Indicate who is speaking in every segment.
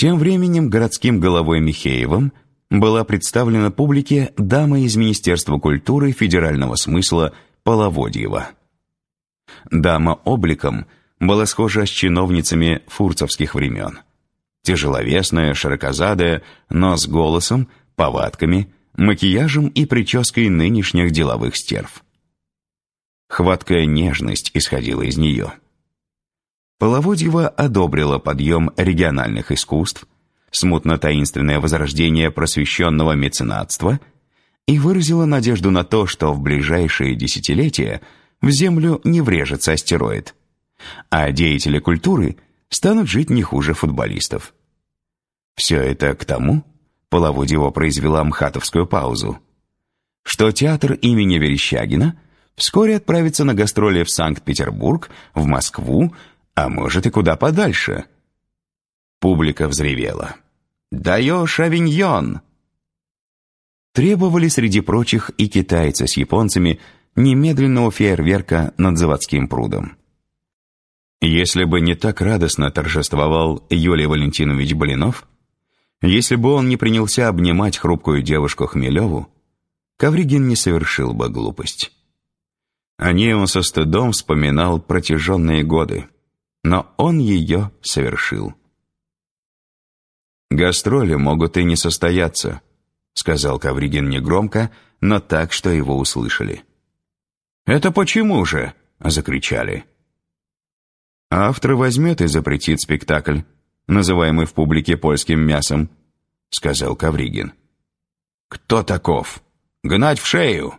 Speaker 1: Тем временем городским головой Михеевым была представлена публике дама из Министерства культуры федерального смысла Половодьева. Дама обликом была схожа с чиновницами фурцевских времен. Тяжеловесная, широкозадая, но с голосом, повадками, макияжем и прической нынешних деловых стерв. Хваткая нежность исходила из нее. Половодьева одобрила подъем региональных искусств, смутно-таинственное возрождение просвещенного меценатства и выразила надежду на то, что в ближайшие десятилетия в Землю не врежется астероид, а деятели культуры станут жить не хуже футболистов. Все это к тому, Половодьева произвела мхатовскую паузу, что театр имени Верещагина вскоре отправится на гастроли в Санкт-Петербург, в Москву, а может и куда подальше. Публика взревела. «Даешь авиньон!» Требовали среди прочих и китайцы с японцами немедленного фейерверка над заводским прудом. Если бы не так радостно торжествовал Юлий Валентинович Блинов, если бы он не принялся обнимать хрупкую девушку Хмелеву, Ковригин не совершил бы глупость. О ней он со стыдом вспоминал протяженные годы но он ее совершил. «Гастроли могут и не состояться», — сказал Кавригин негромко, но так, что его услышали. «Это почему же?» — закричали. «Автор возьмет и запретит спектакль, называемый в публике польским мясом», — сказал Кавригин. «Кто таков? Гнать в шею!»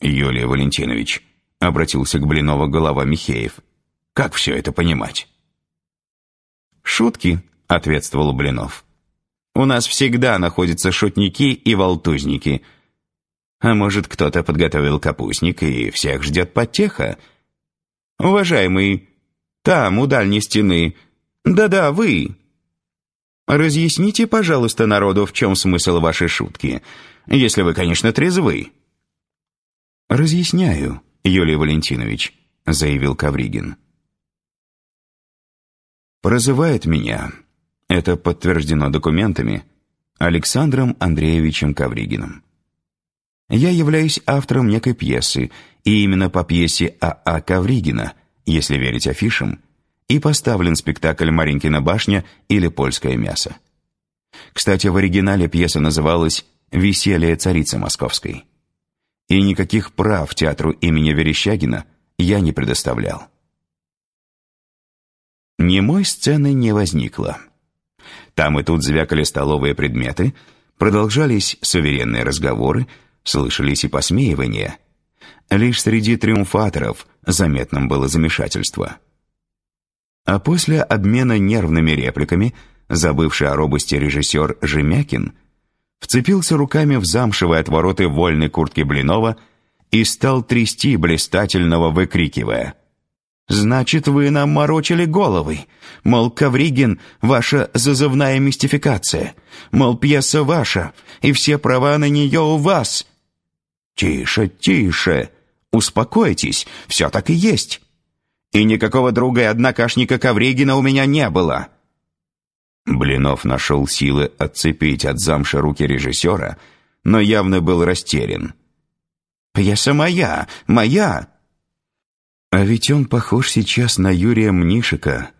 Speaker 1: «Юлия Валентинович», — обратился к Блинова голова Михеев. Как все это понимать?» «Шутки», — ответствовал Блинов. «У нас всегда находятся шутники и волтузники. А может, кто-то подготовил капустник и всех ждет потеха? Уважаемый, там, у дальней стены, да-да, вы. Разъясните, пожалуйста, народу, в чем смысл вашей шутки, если вы, конечно, трезвы». «Разъясняю, Юлий Валентинович», — заявил Кавригин. Прозывает меня, это подтверждено документами, Александром Андреевичем Ковригиным. Я являюсь автором некой пьесы, и именно по пьесе А.А. А Ковригина, если верить афишам, и поставлен спектакль «Маринкина башня» или «Польское мясо». Кстати, в оригинале пьеса называлась «Веселье царицы московской». И никаких прав театру имени Верещагина я не предоставлял. Немой сцены не возникло. Там и тут звякали столовые предметы, продолжались суверенные разговоры, слышались и посмеивания. Лишь среди триумфаторов заметным было замешательство. А после обмена нервными репликами, забывший о робости режиссер Жемякин, вцепился руками в замшевые отвороты вольной куртки Блинова и стал трясти блистательного, выкрикивая — Значит, вы нам морочили головы. Мол, Ковригин — ваша зазывная мистификация. Мол, пьеса ваша, и все права на нее у вас. Тише, тише. Успокойтесь, все так и есть. И никакого друга и однокашника Ковригина у меня не было. Блинов нашел силы отцепить от замша руки режиссера, но явно был растерян. «Пьеса моя, моя!» А ведь он похож сейчас на Юрия Мнишика,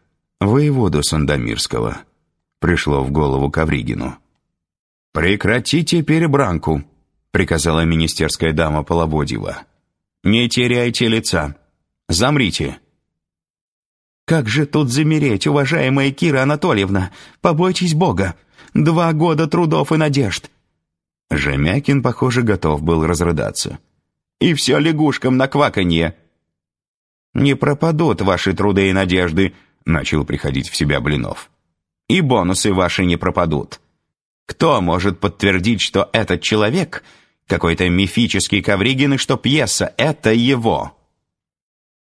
Speaker 1: воеводу Сандомирского. Пришло в голову Кавригину. «Прекратите перебранку», — приказала министерская дама Половодьева. «Не теряйте лица. Замрите». «Как же тут замереть, уважаемая Кира Анатольевна? Побойтесь Бога. Два года трудов и надежд». Жемякин, похоже, готов был разрыдаться. «И все лягушкам на кваканье», «Не пропадут ваши труды и надежды», — начал приходить в себя Блинов. «И бонусы ваши не пропадут. Кто может подтвердить, что этот человек — какой-то мифический Ковригин и что пьеса — это его?»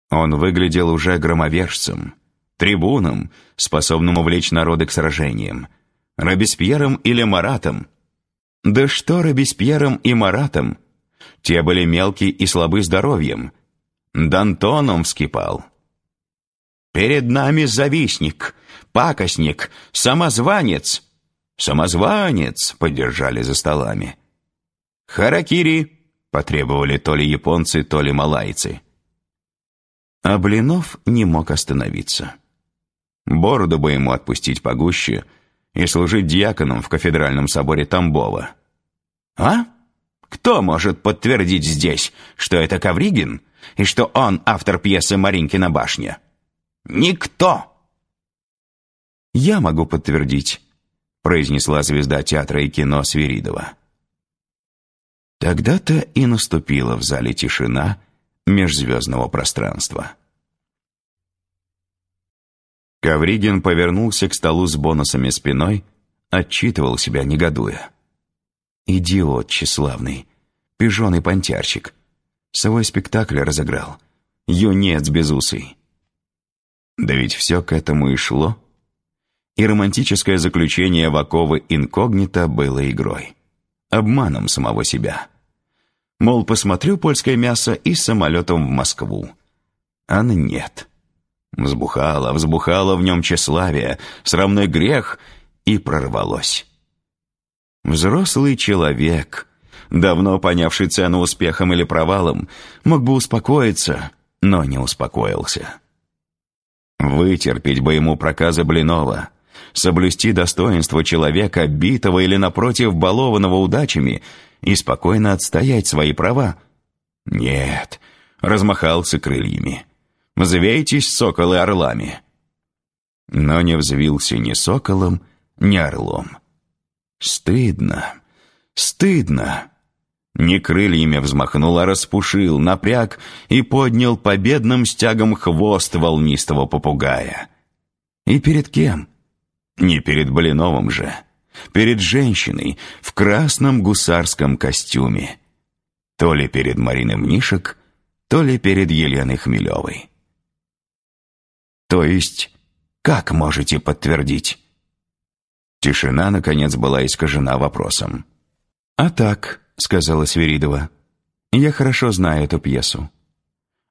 Speaker 1: Он выглядел уже громовержцем, трибуном, способным увлечь народы к сражениям, Робеспьером или Маратом. Да что Робеспьером и Маратом? Те были мелкие и слабы здоровьем — Д'Антоном вскипал. Перед нами завистник, пакостник, самозванец!» «Самозванец!» — поддержали за столами. «Харакири!» — потребовали то ли японцы, то ли малайцы. А Блинов не мог остановиться. Бороду бы ему отпустить погуще и служить диаконом в кафедральном соборе Тамбова. «А? Кто может подтвердить здесь, что это Ковригин и что он автор пьесы «Маринкина башня»?» «Никто!» «Я могу подтвердить», — произнесла звезда театра и кино Свиридова. Тогда-то и наступила в зале тишина межзвездного пространства. Ковригин повернулся к столу с бонусами спиной, отчитывал себя, негодуя. «Идиот тщеславный, пижон и понтярщик. Свой спектакль разыграл. Юнец безусый». Да ведь все к этому и шло. И романтическое заключение Ваковы инкогнито было игрой. Обманом самого себя. Мол, посмотрю польское мясо и самолетом в Москву. А нет. Взбухало, взбухало в нем тщеславие, срамной грех, и прорвалось. Взрослый человек, давно понявший цену успехом или провалом, мог бы успокоиться, но не успокоился. Вытерпеть бы ему проказы Блинова, соблюсти достоинство человека, битого или, напротив, балованного удачами, и спокойно отстоять свои права. Нет, размахался крыльями. Взвейтесь, соколы, орлами. Но не взвился ни соколом, ни орлом. Стыдно, стыдно. Не крыльями взмахнул, а распушил, напряг и поднял победным стягом хвост волнистого попугая. И перед кем? Не перед Блиновым же. Перед женщиной в красном гусарском костюме. То ли перед Мариной Мнишек, то ли перед Еленой Хмелевой. То есть, как можете подтвердить? Тишина, наконец, была искажена вопросом. А так, — сказала Свиридова. «Я хорошо знаю эту пьесу.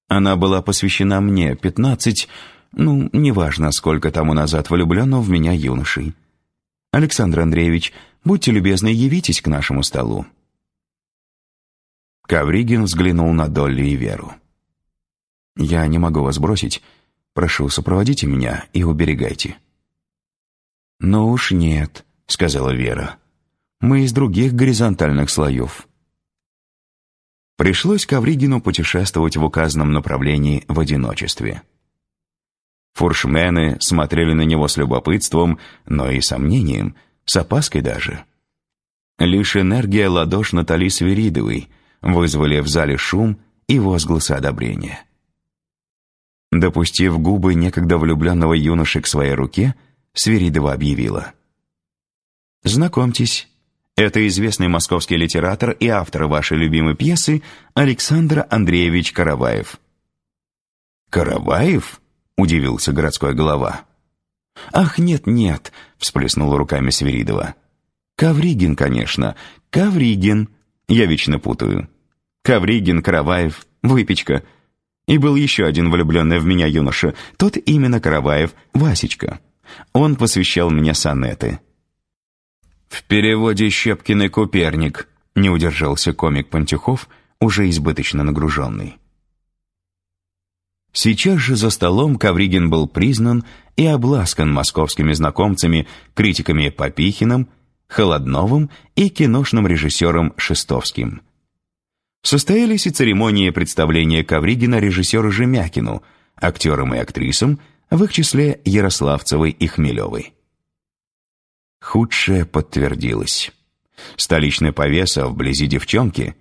Speaker 1: Она была посвящена мне, пятнадцать, ну, неважно, сколько тому назад влюбленного в меня юношей. Александр Андреевич, будьте любезны, явитесь к нашему столу». Ковригин взглянул на Долли и Веру. «Я не могу вас бросить. Прошу, сопроводите меня и уберегайте». «Ну уж нет», — сказала Вера. Мы из других горизонтальных слоев. Пришлось Ковригину путешествовать в указанном направлении в одиночестве. Фуршмены смотрели на него с любопытством, но и сомнением, с опаской даже. Лишь энергия ладош Натали Свиридовой вызвали в зале шум и возгласы одобрения. Допустив губы некогда влюбленного юноши к своей руке, Свиридова объявила. «Знакомьтесь, это известный московский литератор и автор вашей любимой пьесы Александр Андреевич Караваев». «Караваев?» — удивился городской глава. «Ах, нет-нет», — всплеснула руками Свиридова. «Ковригин, конечно, Ковригин. Я вечно путаю. Ковригин, Караваев, выпечка. И был еще один влюбленный в меня юноша, тот именно Караваев, Васечка. Он посвящал мне сонеты». В переводе «Щепкин Куперник» не удержался комик Пантюхов, уже избыточно нагруженный. Сейчас же за столом Ковригин был признан и обласкан московскими знакомцами, критиками Попихиным, Холодновым и киношным режиссером Шестовским. Состоялись и церемонии представления Ковригина режиссеру Жемякину, актерам и актрисам, в их числе Ярославцевой и Хмелевой. Худшее подтвердилось. Столичный повеса вблизи девчонки,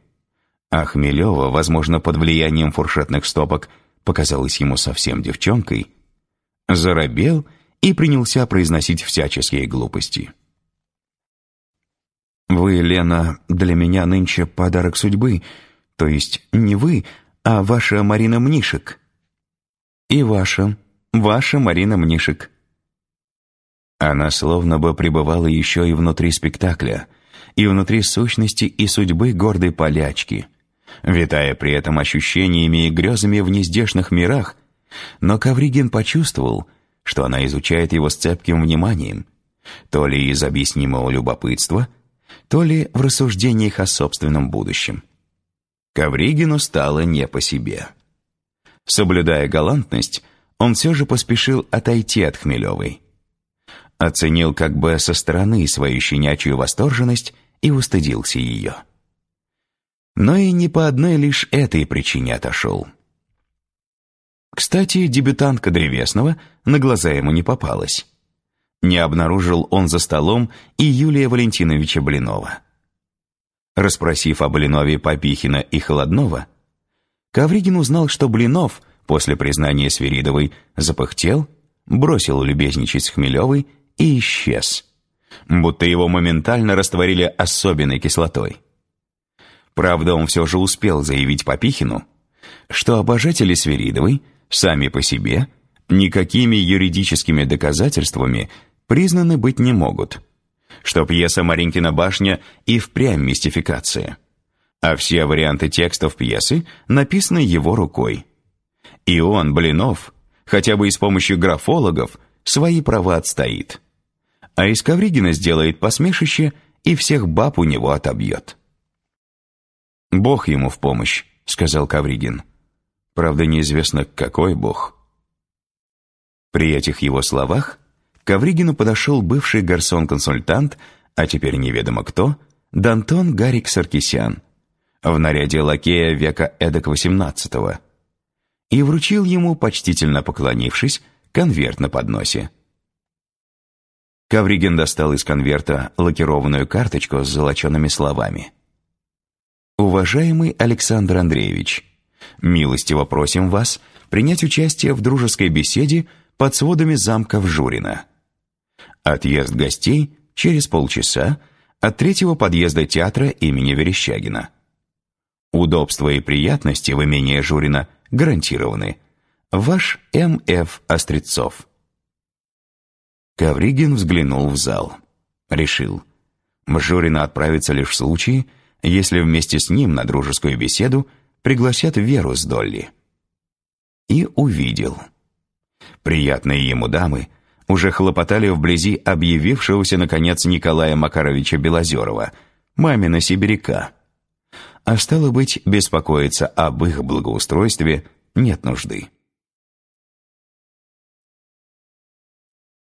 Speaker 1: а Хмелева, возможно, под влиянием фуршетных стопок, показалась ему совсем девчонкой, заробел и принялся произносить всяческие глупости. «Вы, Лена, для меня нынче подарок судьбы, то есть не вы, а ваша Марина Мнишек». «И ваша, ваша Марина Мнишек», она словно бы пребывала еще и внутри спектакля, и внутри сущности и судьбы гордой полячки, витая при этом ощущениями и грезами в нездешных мирах, Но Ковригин почувствовал, что она изучает его с цепким вниманием, то ли из объяснимого любопытства, то ли в рассуждениях о собственном будущем. Ковригину стало не по себе. Соблюдая галантность, он все же поспешил отойти от Хмелевой. Оценил как бы со стороны свою щенячью восторженность и устыдился ее. Но и не по одной лишь этой причине отошел. Кстати, дебютантка Древесного на глаза ему не попалась. Не обнаружил он за столом и Юлия Валентиновича Блинова. Расспросив о Блинове Попихина и Холоднова, Ковригин узнал, что Блинов после признания Свиридовой запыхтел, бросил любезничать с Хмелевой и исчез, будто его моментально растворили особенной кислотой. Правда, он все же успел заявить Попихину, что обожатели Свиридовой сами по себе никакими юридическими доказательствами признаны быть не могут, что пьеса «Маринкина башня» и впрямь мистификация, а все варианты текстов пьесы написаны его рукой. И он, Блинов, хотя бы и с помощью графологов, свои права отстоит. А из Ковригина сделает посмешище и всех баб у него отобьет. «Бог ему в помощь», — сказал Ковригин. Правда, неизвестно, какой бог. При этих его словах к Ковригину подошел бывший гарсон-консультант, а теперь неведомо кто, Дантон Гарик Саркисян, в наряде лакея века эдак XVIII, и вручил ему, почтительно поклонившись, конверт на подносе. Ковригин достал из конверта лакированную карточку с золочеными словами. «Уважаемый Александр Андреевич, милостиво просим вас принять участие в дружеской беседе под сводами замка в Журино. Отъезд гостей через полчаса от третьего подъезда театра имени Верещагина. Удобства и приятности в имении Журина гарантированы. Ваш М.Ф. Острецов. Ковригин взглянул в зал. Решил. Журина отправится лишь в случае, если вместе с ним на дружескую беседу пригласят Веру с Долли. И увидел. Приятные ему дамы уже хлопотали вблизи объявившегося, наконец, Николая Макаровича Белозерова, мамина сибиряка. А стало быть, беспокоиться об их благоустройстве нет нужды.